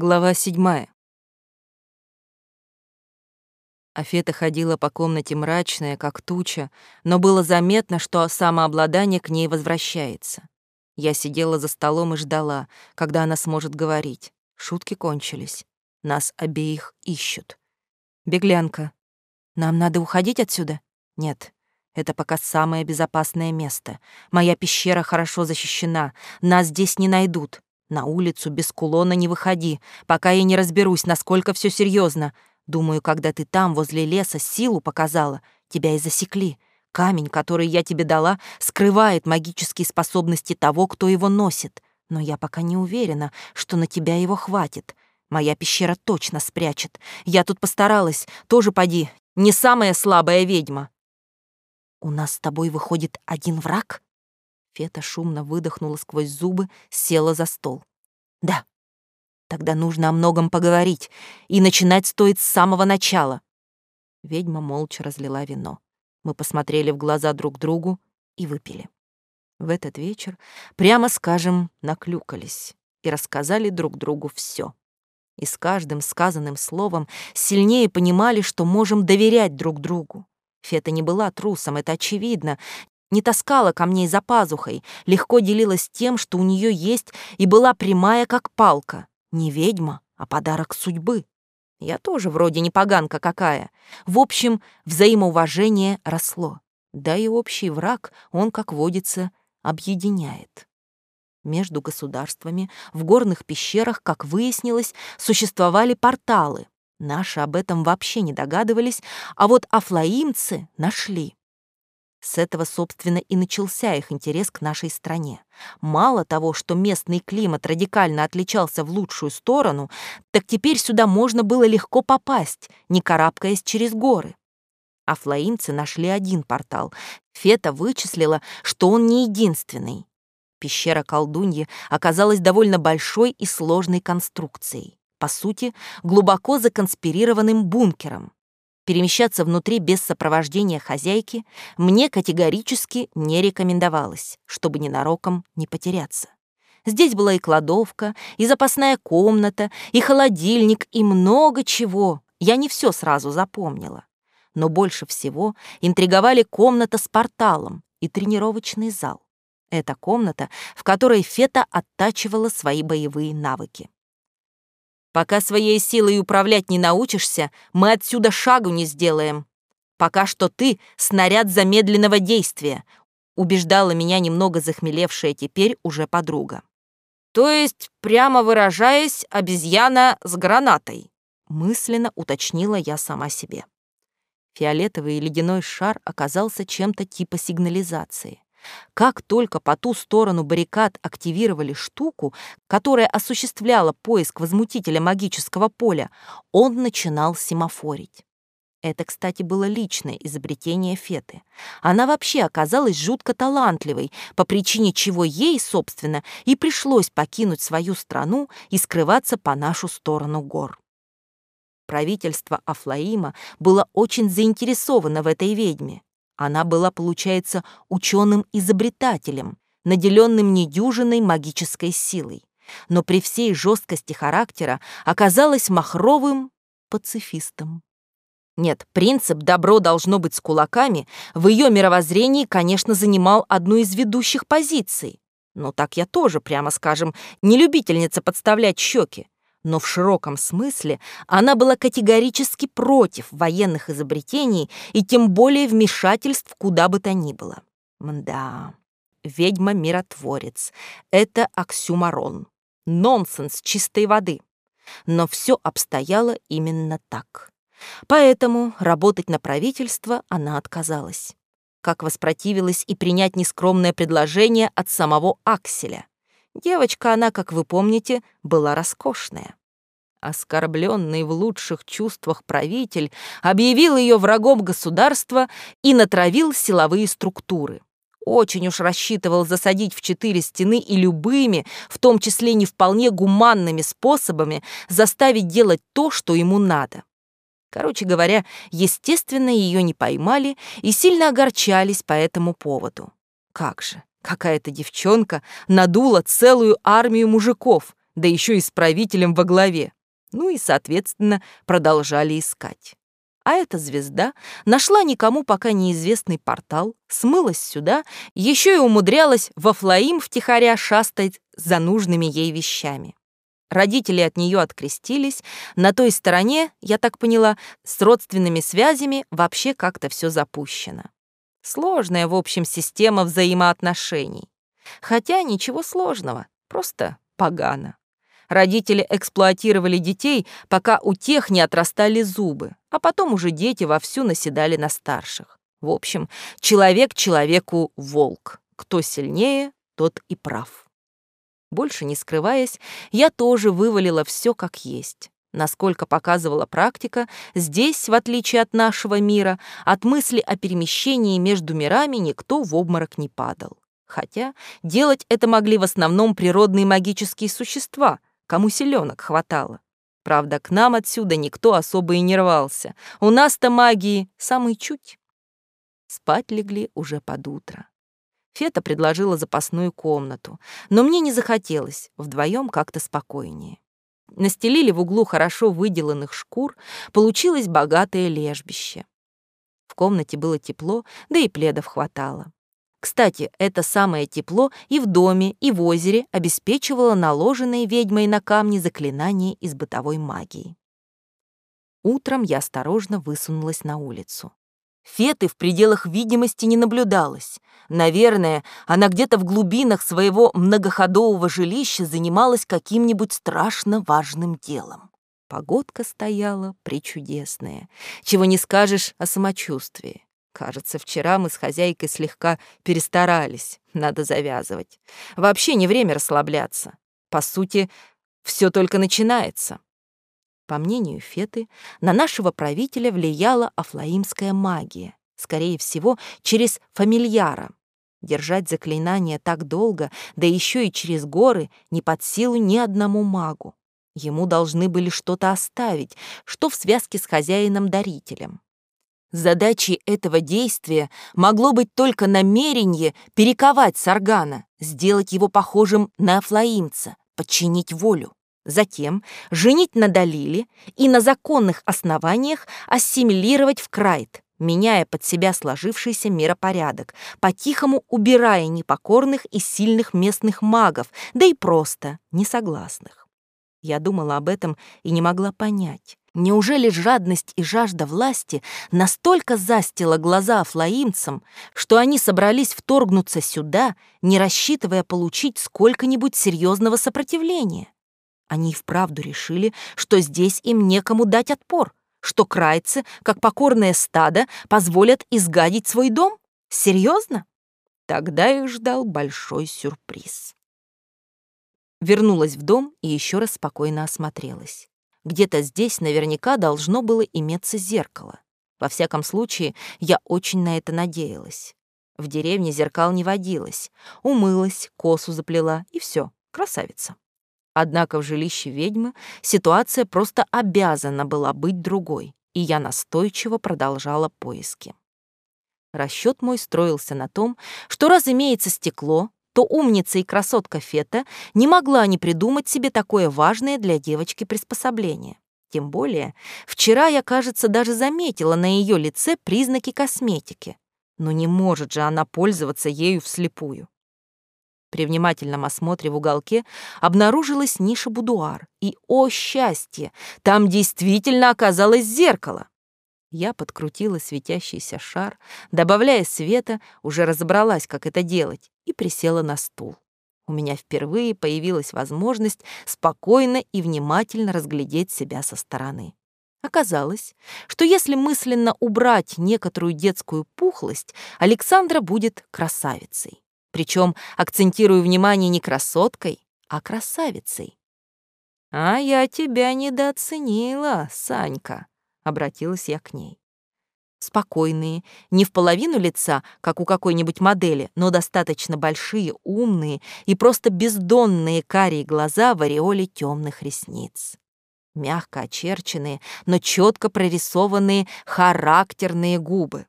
Глава седьмая. Афета ходила по комнате мрачная, как туча, но было заметно, что самообладание к ней возвращается. Я сидела за столом и ждала, когда она сможет говорить. Шутки кончились. Нас обеих ищут. «Беглянка, нам надо уходить отсюда?» «Нет, это пока самое безопасное место. Моя пещера хорошо защищена, нас здесь не найдут. На улицу без кулона не выходи, пока я не разберусь, насколько все серьезно. Думаю, когда ты там, возле леса, силу показала, тебя и засекли. Камень, который я тебе дала, скрывает магические способности того, кто его носит. Но я пока не уверена, что на тебя его хватит. Моя пещера точно спрячет. Я тут постаралась, тоже поди, не самая слабая ведьма. У нас с тобой выходит один враг? Фета шумно выдохнула сквозь зубы, села за стол. «Да. Тогда нужно о многом поговорить, и начинать стоит с самого начала». Ведьма молча разлила вино. Мы посмотрели в глаза друг другу и выпили. В этот вечер, прямо скажем, наклюкались и рассказали друг другу все. И с каждым сказанным словом сильнее понимали, что можем доверять друг другу. Фета не была трусом, это очевидно, не таскала камней за пазухой, легко делилась тем, что у нее есть, и была прямая, как палка. Не ведьма, а подарок судьбы. Я тоже вроде не поганка какая. В общем, взаимоуважение росло. Да и общий враг, он, как водится, объединяет. Между государствами в горных пещерах, как выяснилось, существовали порталы. Наши об этом вообще не догадывались, а вот афлаимцы нашли. С этого, собственно, и начался их интерес к нашей стране. Мало того, что местный климат радикально отличался в лучшую сторону, так теперь сюда можно было легко попасть, не карабкаясь через горы. А флоимцы нашли один портал. Фета вычислила, что он не единственный. Пещера колдуньи оказалась довольно большой и сложной конструкцией. По сути, глубоко законспирированным бункером. Перемещаться внутри без сопровождения хозяйки мне категорически не рекомендовалось, чтобы ненароком не потеряться. Здесь была и кладовка, и запасная комната, и холодильник, и много чего. Я не все сразу запомнила. Но больше всего интриговали комната с порталом и тренировочный зал. Это комната, в которой Фета оттачивала свои боевые навыки. Пока своей силой управлять не научишься, мы отсюда шагу не сделаем. Пока что ты — снаряд замедленного действия», — убеждала меня немного захмелевшая теперь уже подруга. «То есть, прямо выражаясь, обезьяна с гранатой», — мысленно уточнила я сама себе. Фиолетовый ледяной шар оказался чем-то типа сигнализации. Как только по ту сторону баррикад активировали штуку, которая осуществляла поиск возмутителя магического поля, он начинал семафорить. Это, кстати, было личное изобретение Феты. Она вообще оказалась жутко талантливой, по причине чего ей, собственно, и пришлось покинуть свою страну и скрываться по нашу сторону гор. Правительство Афлаима было очень заинтересовано в этой ведьме. Она была, получается, ученым-изобретателем, наделенным недюжиной магической силой, но при всей жесткости характера оказалась махровым пацифистом. Нет, принцип «добро должно быть с кулаками» в ее мировоззрении, конечно, занимал одну из ведущих позиций. Но так я тоже, прямо скажем, не любительница подставлять щеки но в широком смысле она была категорически против военных изобретений и тем более вмешательств куда бы то ни было. Мда, ведьма-миротворец — это оксюмарон, нонсенс чистой воды. Но все обстояло именно так. Поэтому работать на правительство она отказалась. Как воспротивилась и принять нескромное предложение от самого Акселя. Девочка она, как вы помните, была роскошная. Оскорбленный в лучших чувствах правитель объявил ее врагом государства и натравил силовые структуры. Очень уж рассчитывал засадить в четыре стены и любыми, в том числе не вполне гуманными способами, заставить делать то, что ему надо. Короче говоря, естественно, ее не поймали и сильно огорчались по этому поводу. Как же, какая-то девчонка надула целую армию мужиков, да еще и с правителем во главе. Ну и, соответственно, продолжали искать. А эта звезда нашла никому пока неизвестный портал, смылась сюда, еще и умудрялась во Флаим втихаря шастать за нужными ей вещами. Родители от нее открестились. На той стороне, я так поняла, с родственными связями вообще как-то все запущено. Сложная, в общем, система взаимоотношений. Хотя ничего сложного, просто погано. Родители эксплуатировали детей, пока у тех не отрастали зубы, а потом уже дети вовсю наседали на старших. В общем, человек человеку волк. Кто сильнее, тот и прав. Больше не скрываясь, я тоже вывалила все как есть. Насколько показывала практика, здесь, в отличие от нашего мира, от мысли о перемещении между мирами никто в обморок не падал. Хотя делать это могли в основном природные магические существа, кому селенок хватало. Правда, к нам отсюда никто особо и не рвался. У нас-то магии самый чуть. Спать легли уже под утро. Фета предложила запасную комнату, но мне не захотелось, вдвоем как-то спокойнее. Настелили в углу хорошо выделанных шкур, получилось богатое лежбище. В комнате было тепло, да и пледов хватало. Кстати, это самое тепло и в доме, и в озере обеспечивало наложенные ведьмой на камни заклинания из бытовой магии. Утром я осторожно высунулась на улицу. Феты в пределах видимости не наблюдалось. Наверное, она где-то в глубинах своего многоходового жилища занималась каким-нибудь страшно важным делом. Погодка стояла причудесная. Чего не скажешь о самочувствии. Кажется, вчера мы с хозяйкой слегка перестарались. Надо завязывать. Вообще не время расслабляться. По сути, все только начинается. По мнению Феты, на нашего правителя влияла афлаимская магия, скорее всего, через фамильяра. Держать заклинание так долго, да еще и через горы, не под силу ни одному магу. Ему должны были что-то оставить, что в связке с хозяином-дарителем. Задачей этого действия могло быть только намерение перековать Саргана, сделать его похожим на афлаимца, подчинить волю. Затем женить на Далиле и на законных основаниях ассимилировать в Крайт, меняя под себя сложившийся миропорядок, по-тихому убирая непокорных и сильных местных магов, да и просто несогласных. Я думала об этом и не могла понять. Неужели жадность и жажда власти настолько застила глаза афлаимцам, что они собрались вторгнуться сюда, не рассчитывая получить сколько-нибудь серьезного сопротивления? Они и вправду решили, что здесь им некому дать отпор, что крайцы, как покорное стадо, позволят изгадить свой дом? Серьезно? Тогда их ждал большой сюрприз. Вернулась в дом и еще раз спокойно осмотрелась. Где-то здесь наверняка должно было иметься зеркало. Во всяком случае, я очень на это надеялась. В деревне зеркал не водилось. Умылась, косу заплела, и все, красавица. Однако в жилище ведьмы ситуация просто обязана была быть другой, и я настойчиво продолжала поиски. Расчет мой строился на том, что раз имеется стекло, то умница и красотка Фета не могла не придумать себе такое важное для девочки приспособление. Тем более, вчера я, кажется, даже заметила на ее лице признаки косметики. Но не может же она пользоваться ею вслепую. При внимательном осмотре в уголке обнаружилась ниша-будуар. И, о счастье, там действительно оказалось зеркало. Я подкрутила светящийся шар, добавляя света, уже разобралась, как это делать, и присела на стул. У меня впервые появилась возможность спокойно и внимательно разглядеть себя со стороны. Оказалось, что если мысленно убрать некоторую детскую пухлость, Александра будет красавицей. Причем акцентирую внимание не красоткой, а красавицей. «А я тебя недооценила, Санька», — обратилась я к ней. Спокойные, не в половину лица, как у какой-нибудь модели, но достаточно большие, умные и просто бездонные карие глаза в ореоле темных ресниц. Мягко очерченные, но четко прорисованные характерные губы.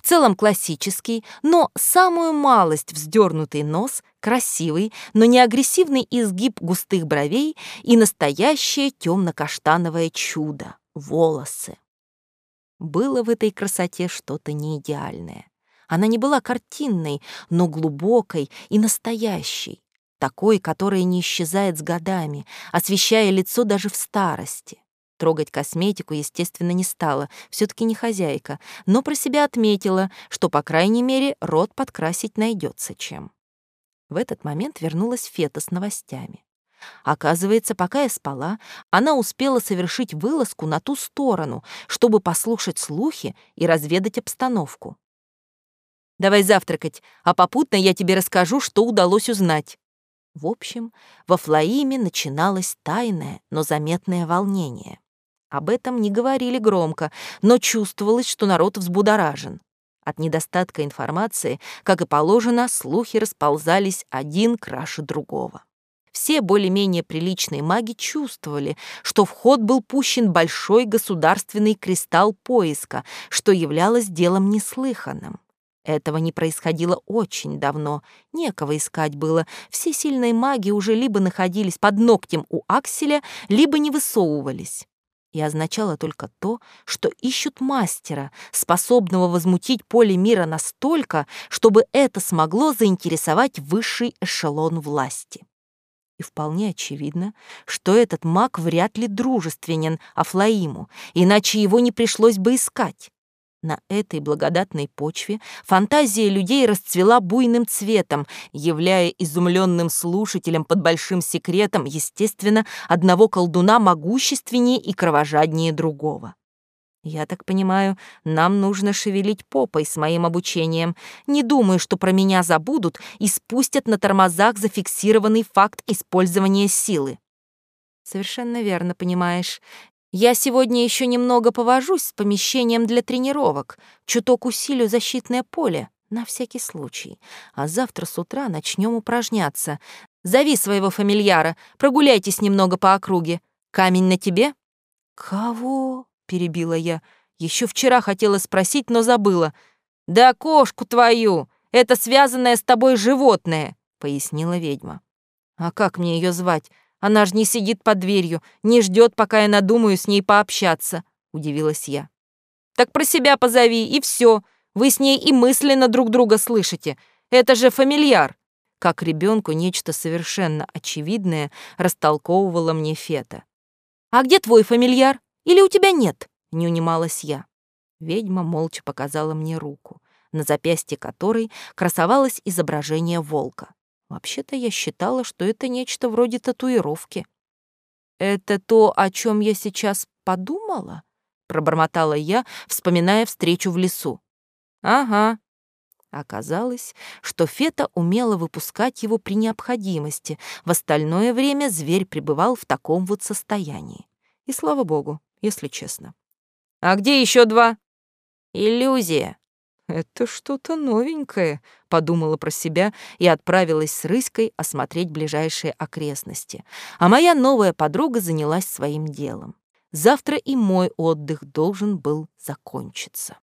В целом классический, но самую малость вздернутый нос, красивый, но не агрессивный изгиб густых бровей и настоящее темно-каштановое чудо — волосы. Было в этой красоте что-то неидеальное. Она не была картинной, но глубокой и настоящей, такой, которая не исчезает с годами, освещая лицо даже в старости. Трогать косметику, естественно, не стала, все таки не хозяйка, но про себя отметила, что, по крайней мере, рот подкрасить найдется чем. В этот момент вернулась Фета с новостями. Оказывается, пока я спала, она успела совершить вылазку на ту сторону, чтобы послушать слухи и разведать обстановку. «Давай завтракать, а попутно я тебе расскажу, что удалось узнать». В общем, во Флаиме начиналось тайное, но заметное волнение. Об этом не говорили громко, но чувствовалось, что народ взбудоражен. От недостатка информации, как и положено, слухи расползались один краше другого. Все более-менее приличные маги чувствовали, что в ход был пущен большой государственный кристалл поиска, что являлось делом неслыханным. Этого не происходило очень давно, некого искать было. Все сильные маги уже либо находились под ногтем у Акселя, либо не высовывались. И означало только то, что ищут мастера, способного возмутить поле мира настолько, чтобы это смогло заинтересовать высший эшелон власти. И вполне очевидно, что этот маг вряд ли дружественен Афлаиму, иначе его не пришлось бы искать. На этой благодатной почве фантазия людей расцвела буйным цветом, являя изумленным слушателям под большим секретом, естественно, одного колдуна могущественнее и кровожаднее другого. Я так понимаю, нам нужно шевелить попой с моим обучением. Не думаю, что про меня забудут и спустят на тормозах зафиксированный факт использования силы. Совершенно верно понимаешь. Я сегодня еще немного повожусь с помещением для тренировок, чуток усилю защитное поле, на всякий случай. А завтра с утра начнем упражняться. Зови своего фамильяра, прогуляйтесь немного по округе. Камень на тебе? Кого? перебила я. Еще вчера хотела спросить, но забыла. «Да кошку твою! Это связанное с тобой животное!» — пояснила ведьма. «А как мне ее звать? Она же не сидит под дверью, не ждет, пока я надумаю с ней пообщаться», — удивилась я. «Так про себя позови, и все. Вы с ней и мысленно друг друга слышите. Это же фамильяр!» Как ребенку нечто совершенно очевидное растолковывала мне Фета. «А где твой фамильяр?» Или у тебя нет?» — не унималась я. Ведьма молча показала мне руку, на запястье которой красовалось изображение волка. Вообще-то я считала, что это нечто вроде татуировки. «Это то, о чем я сейчас подумала?» — пробормотала я, вспоминая встречу в лесу. «Ага». Оказалось, что Фета умела выпускать его при необходимости, в остальное время зверь пребывал в таком вот состоянии. И слава богу, если честно. «А где еще два?» «Иллюзия». «Это что-то новенькое», — подумала про себя и отправилась с Рыськой осмотреть ближайшие окрестности. А моя новая подруга занялась своим делом. Завтра и мой отдых должен был закончиться.